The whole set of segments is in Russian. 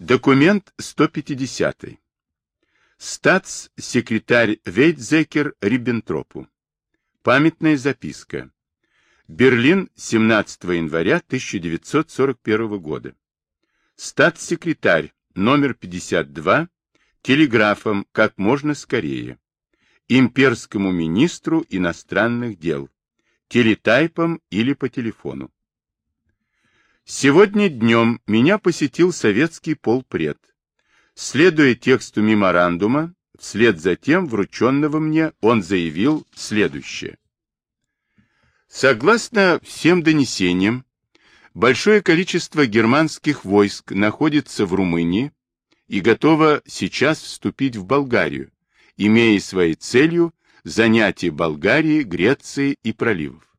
Документ 150. Статс-секретарь Вейтзекер Риббентропу. Памятная записка. Берлин, 17 января 1941 года. Статс-секретарь, номер 52, телеграфом как можно скорее. Имперскому министру иностранных дел. Телетайпом или по телефону. Сегодня днем меня посетил советский полпред. Следуя тексту меморандума, вслед за тем врученного мне, он заявил следующее. Согласно всем донесениям, большое количество германских войск находится в Румынии и готово сейчас вступить в Болгарию, имея своей целью занятие Болгарии, Греции и проливов.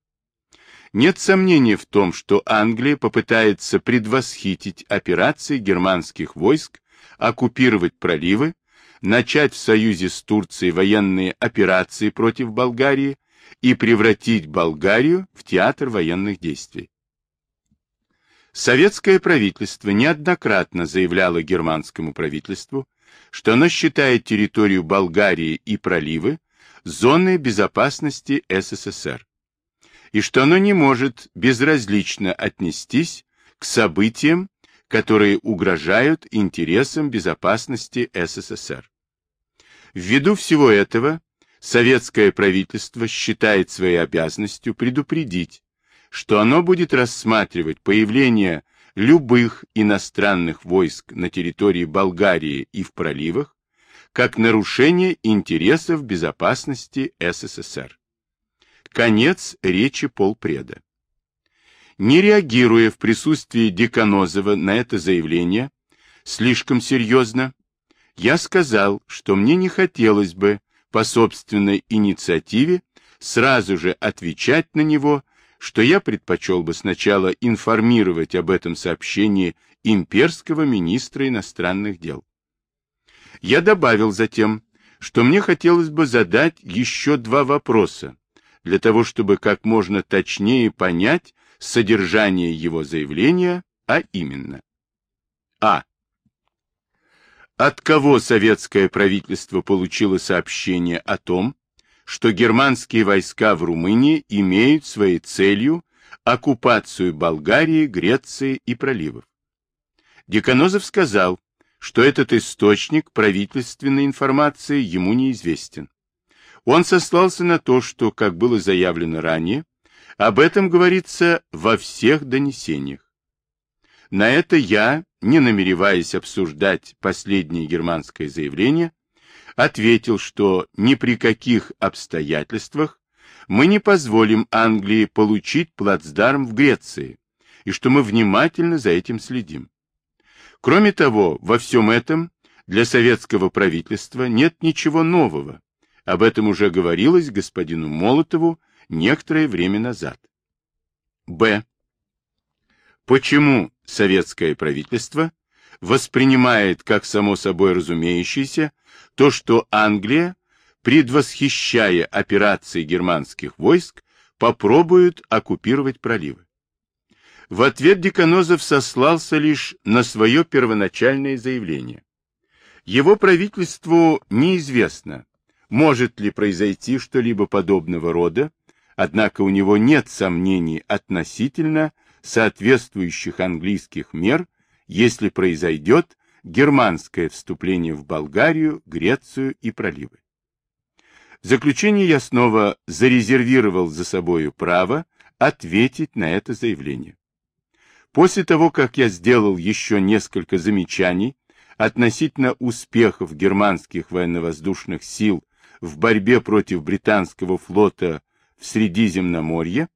Нет сомнения в том, что Англия попытается предвосхитить операции германских войск, оккупировать проливы, начать в союзе с Турцией военные операции против Болгарии и превратить Болгарию в театр военных действий. Советское правительство неоднократно заявляло германскому правительству, что оно считает территорию Болгарии и проливы зоной безопасности СССР и что оно не может безразлично отнестись к событиям, которые угрожают интересам безопасности СССР. Ввиду всего этого, советское правительство считает своей обязанностью предупредить, что оно будет рассматривать появление любых иностранных войск на территории Болгарии и в проливах как нарушение интересов безопасности СССР. Конец речи полпреда. Не реагируя в присутствии Деканозова на это заявление, слишком серьезно, я сказал, что мне не хотелось бы по собственной инициативе сразу же отвечать на него, что я предпочел бы сначала информировать об этом сообщении имперского министра иностранных дел. Я добавил затем, что мне хотелось бы задать еще два вопроса, для того, чтобы как можно точнее понять содержание его заявления, а именно. А. От кого советское правительство получило сообщение о том, что германские войска в Румынии имеют своей целью оккупацию Болгарии, Греции и проливов? Деканозов сказал, что этот источник правительственной информации ему неизвестен. Он сослался на то, что, как было заявлено ранее, об этом говорится во всех донесениях. На это я, не намереваясь обсуждать последнее германское заявление, ответил, что ни при каких обстоятельствах мы не позволим Англии получить плацдарм в Греции, и что мы внимательно за этим следим. Кроме того, во всем этом для советского правительства нет ничего нового, об этом уже говорилось господину Молотову некоторое время назад. Б. Почему советское правительство воспринимает как само собой разумеющееся то, что Англия, предвосхищая операции германских войск, попробует оккупировать проливы? В ответ Деканозов сослался лишь на свое первоначальное заявление. Его правительству неизвестно, может ли произойти что-либо подобного рода, однако у него нет сомнений относительно соответствующих английских мер, если произойдет германское вступление в Болгарию, Грецию и проливы. В заключение я снова зарезервировал за собою право ответить на это заявление. После того, как я сделал еще несколько замечаний относительно успехов германских военно-воздушных сил в борьбе против британского флота в Средиземноморье,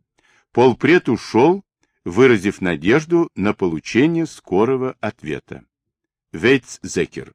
полпред ушел, выразив надежду на получение скорого ответа. Вейтс Зекер